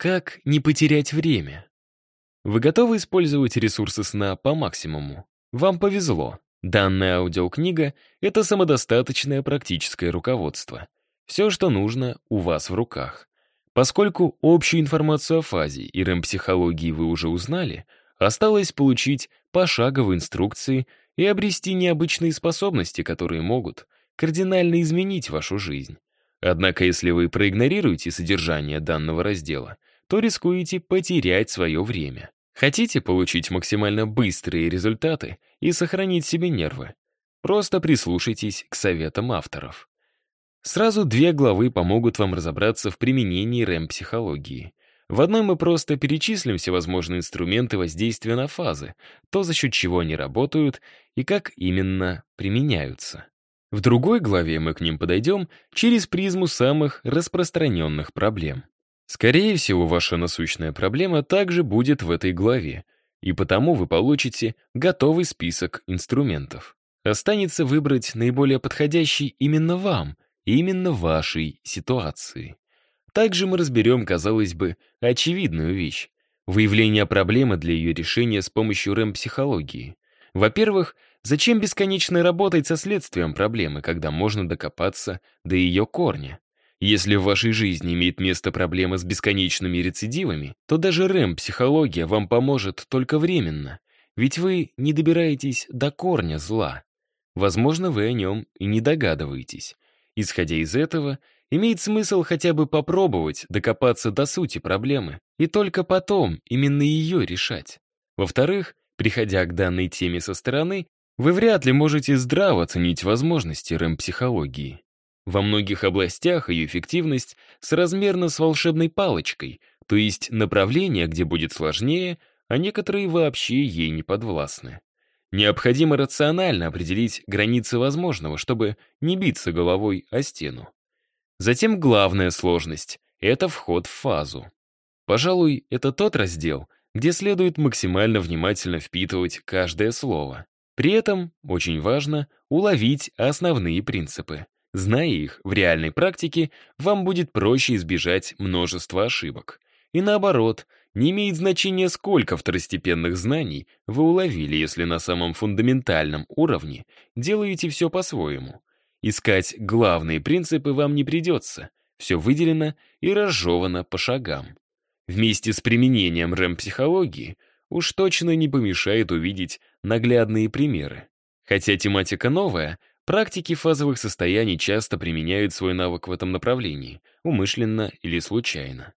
Как не потерять время? Вы готовы использовать ресурсы сна по максимуму? Вам повезло. Данная аудиокнига — это самодостаточное практическое руководство. Все, что нужно, у вас в руках. Поскольку общую информацию о фазе и рэм-психологии вы уже узнали, осталось получить пошаговые инструкции и обрести необычные способности, которые могут кардинально изменить вашу жизнь. Однако, если вы проигнорируете содержание данного раздела — то рискуете потерять свое время. Хотите получить максимально быстрые результаты и сохранить себе нервы? Просто прислушайтесь к советам авторов. Сразу две главы помогут вам разобраться в применении РЭМ-психологии. В одной мы просто перечислим всевозможные инструменты воздействия на фазы, то, за счет чего они работают и как именно применяются. В другой главе мы к ним подойдем через призму самых распространенных проблем. Скорее всего, ваша насущная проблема также будет в этой главе, и потому вы получите готовый список инструментов. Останется выбрать наиболее подходящий именно вам именно вашей ситуации. Также мы разберем, казалось бы, очевидную вещь — выявление проблемы для ее решения с помощью рэм-психологии. Во-первых, зачем бесконечно работать со следствием проблемы, когда можно докопаться до ее корня? Если в вашей жизни имеет место проблема с бесконечными рецидивами, то даже рэм-психология вам поможет только временно, ведь вы не добираетесь до корня зла. Возможно, вы о нем и не догадываетесь. Исходя из этого, имеет смысл хотя бы попробовать докопаться до сути проблемы и только потом именно ее решать. Во-вторых, приходя к данной теме со стороны, вы вряд ли можете здраво оценить возможности рэм-психологии. Во многих областях ее эффективность соразмерна с волшебной палочкой, то есть направление, где будет сложнее, а некоторые вообще ей не подвластны. Необходимо рационально определить границы возможного, чтобы не биться головой о стену. Затем главная сложность — это вход в фазу. Пожалуй, это тот раздел, где следует максимально внимательно впитывать каждое слово. При этом, очень важно, уловить основные принципы. Зная их в реальной практике, вам будет проще избежать множества ошибок. И наоборот, не имеет значения, сколько второстепенных знаний вы уловили, если на самом фундаментальном уровне делаете все по-своему. Искать главные принципы вам не придется. Все выделено и разжевано по шагам. Вместе с применением рэм-психологии уж точно не помешает увидеть наглядные примеры. Хотя тематика новая — Практики фазовых состояний часто применяют свой навык в этом направлении, умышленно или случайно.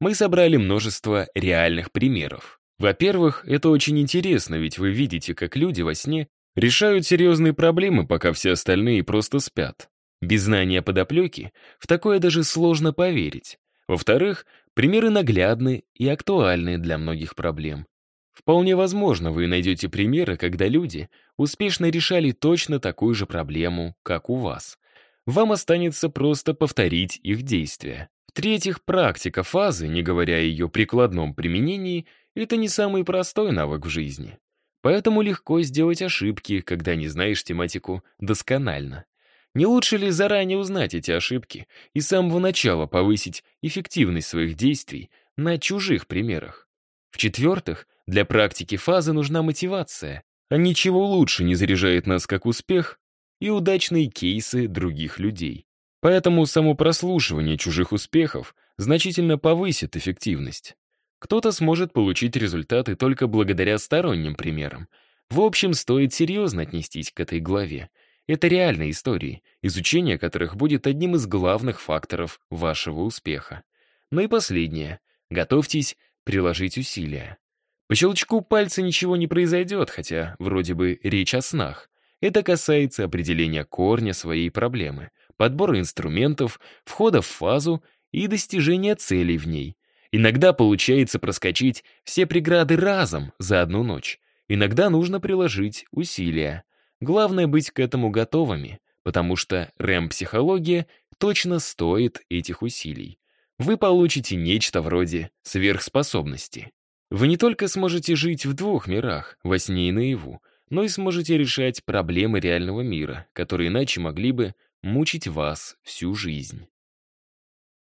Мы собрали множество реальных примеров. Во-первых, это очень интересно, ведь вы видите, как люди во сне решают серьезные проблемы, пока все остальные просто спят. Без знания подоплеки в такое даже сложно поверить. Во-вторых, примеры наглядны и актуальны для многих проблем. Вполне возможно, вы найдете примеры, когда люди успешно решали точно такую же проблему, как у вас. Вам останется просто повторить их действия. В-третьих, практика фазы, не говоря о ее прикладном применении, это не самый простой навык в жизни. Поэтому легко сделать ошибки, когда не знаешь тематику досконально. Не лучше ли заранее узнать эти ошибки и с самого начала повысить эффективность своих действий на чужих примерах? В-четвертых, для практики фазы нужна мотивация, а ничего лучше не заряжает нас как успех и удачные кейсы других людей. Поэтому само прослушивание чужих успехов значительно повысит эффективность. Кто-то сможет получить результаты только благодаря сторонним примерам. В общем, стоит серьезно отнестись к этой главе. Это реальные истории, изучение которых будет одним из главных факторов вашего успеха. Ну и последнее. Готовьтесь приложить усилия. По щелчку пальца ничего не произойдет, хотя вроде бы речь о снах. Это касается определения корня своей проблемы, подбора инструментов, входа в фазу и достижения целей в ней. Иногда получается проскочить все преграды разом за одну ночь. Иногда нужно приложить усилия. Главное быть к этому готовыми, потому что рэм-психология точно стоит этих усилий. Вы получите нечто вроде сверхспособности. Вы не только сможете жить в двух мирах, во сне и наяву, но и сможете решать проблемы реального мира, которые иначе могли бы мучить вас всю жизнь.